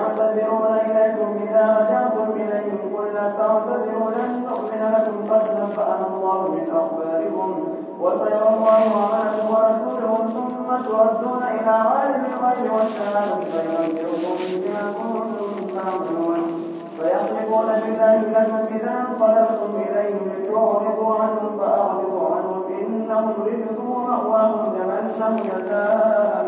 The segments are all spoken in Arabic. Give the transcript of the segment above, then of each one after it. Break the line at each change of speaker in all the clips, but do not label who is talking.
يعتذرون إليكم إذا رجعتم إليهم قل لا تعتذروا لن نؤمن لكم قد نبأنا الله من أخباركم وسيرى الله عملكم ورسوله ثم تردون إلى عالم الغيب والشهادة فينبئكم بما كنتم تعملون فيحلفون بالله لكم إذا انقلبتم إليهم لتعرضوا عنهم فأعرضوا عنهم إنهم رجس ومأواهم جهنم جزاء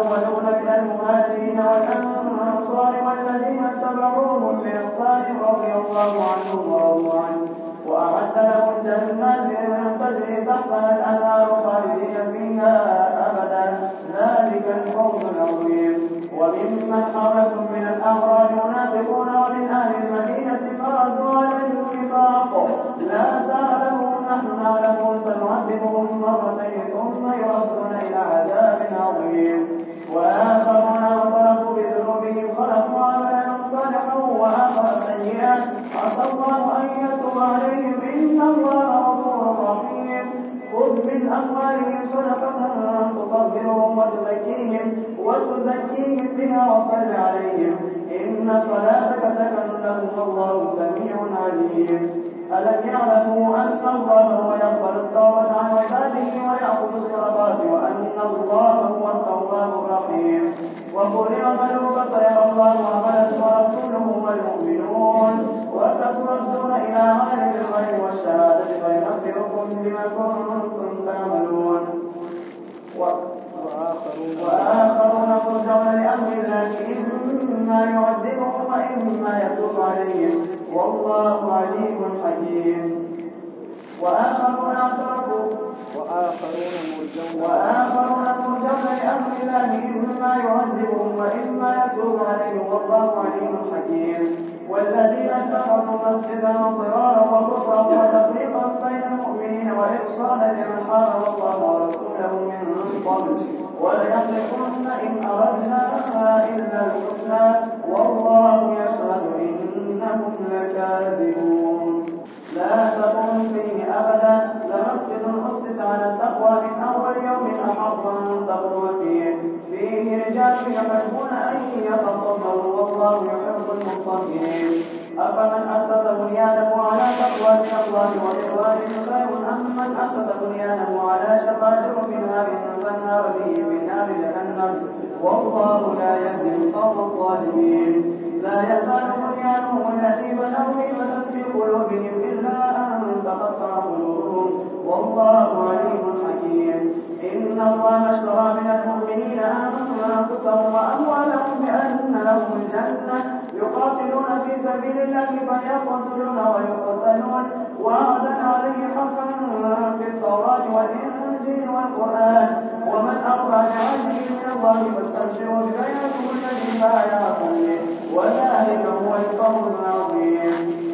الأولون من المهاجرين والأنصار والذين اتبعوهم بإحسان رضي الله عنهم ورضوا عنه وأعد لهم جنات تجري تحتها الأنهار خالدين فيها أبدا ذلك الفوز العظيم وممن حولكم من الأعراب منافقون ومن أهل المدينة مرضوا على النفاق لا تعلمون نحن نعلمون سنعذبهم مرتين ثم يردون والله عليم حكيم. وآخرون اعترفوا
وآخرون مرجون.
وآخرون مرجون لأمر الله إما يعذبهم وإما يتوب عليهم. والله عليم حكيم. والذين اتخذوا مسجدا ضرارا وكفرا وتفريقا بين المؤمنين وإرصادا لمن حارب الله ورسوله من قبل. وليحلفن إن أردنا إلا الحسنى والله والله لا يهدي القوم الظالمين. لا يزال بنيانهم الذي بنوا ريبة في قلوبهم إلا أن تقطع قلوبهم. والله عليم حكيم. إن الله اشترى من المؤمنين أنفسهم وأموالهم بأن لهم الجنة. يقاتلون في سبيل الله فيقتلون ويقتلون. وعدا عليه حقا في التوراة والإنجيل والقرآن. ببيعكم الذي بايعكم به وذلك هو القول العظيم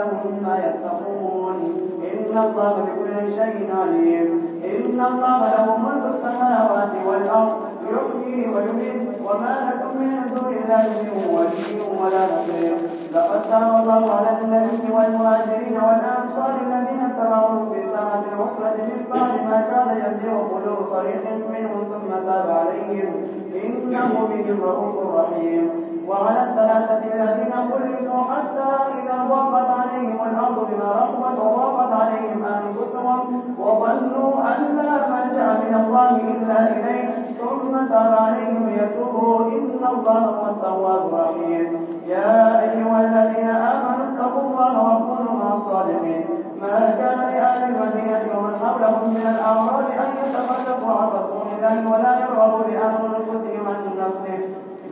لهم ما يتقون. إن الله بكل شيء عليم. إن الله له ملك السماوات والأرض. يحيي ويميت. وما لكم من دون الله من ولي ولا نصير. لقد تاب الله على النبي والمهاجرين والأنصار الذين اتبعوه في ساعة العسرة من بعد ما كان يزيغ قلوب فريق منهم ثم تاب عليهم. إنه بهم رؤوف رحيم. وعلى الثلاثة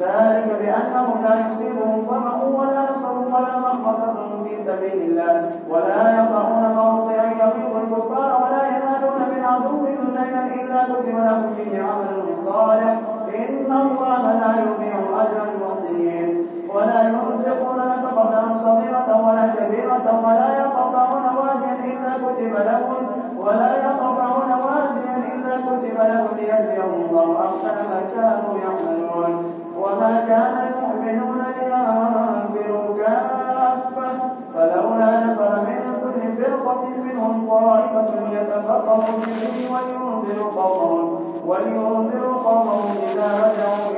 ذلك بأنهم لا يصيبهم ظمأ ولا نصر ولا مخمصة في سبيل الله ولا يطعون موضعا يغيظ الكفار ولا ينالون من عدو نيلا إلا كتب لهم به عمل صالح. إن الله لا يضيع أجر المحسنين. ولا ينفقون نفقة صغيرة ولا كبيرة ولا يقطعون واديا إلا كتب لهم ولا يقطعون واديا إلا كتب لهم ليجزيهم الله أحسن ما كانوا يعملون. وما كان المؤمنون لينفروا كافة. فلولا نفر من كل فرقة منهم طائفة في الدين ولينذروا قومهم ولينذروا قومهم إذا رجعوا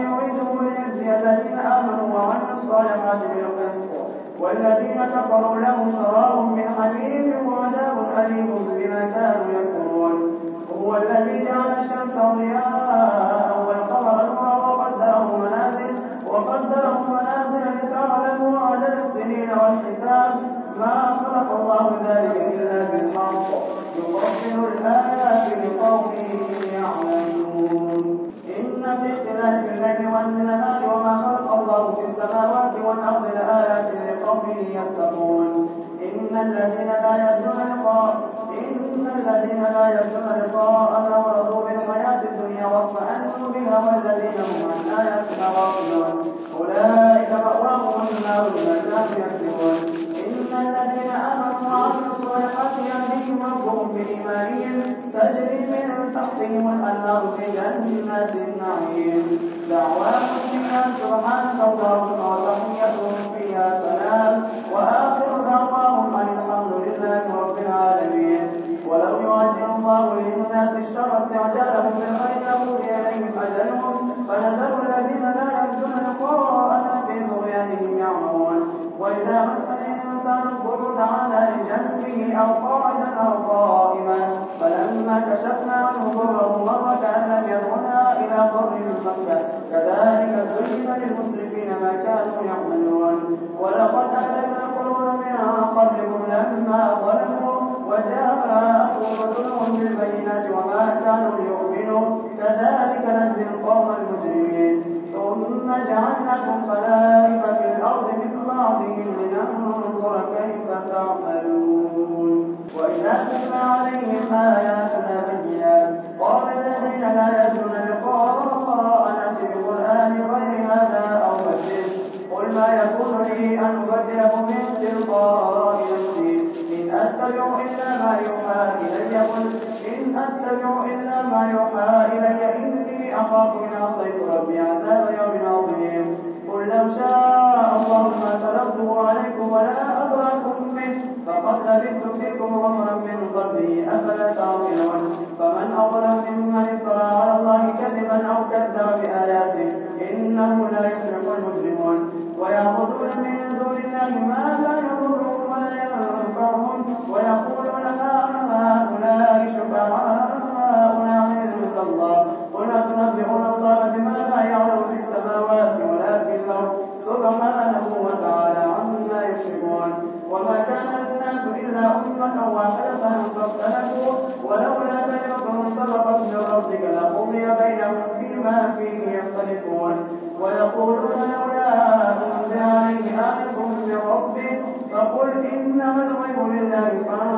يعيده ليجزي الذين آمنوا وعملوا الصالحات بالقسط والذين كفروا لهم شراب من حميم وعذاب أليم بما كانوا يكفرون. هو الذي جعل الشمس ضياء والقمر نورا وقدره منازل وقدره منازل لتعلموا عدد السنين والحساب. ما خلق الله ذلك إلا بالحق. يفصل الآيات لقوم يعلمون في الليل والنهار وما خلق الله في السماوات والأرض لآيات لقوم يتقون إن الذين لا يرجون لقاء إن الذين لا يرجون لقاءنا ورضوا بالحياة الدنيا واطمأنوا بها والذين هم عن آياتنا غافلون أولئك مأواهم النار بما يكسبون إن الذين آمنوا وعملوا الصالحات ربهم بإيمانهم تجري من تحتهم الأنهار في جنات النعيم. دعواهم فيها سبحانك اللهم وتحيتهم فيها إنما الغيب لله فانتظروا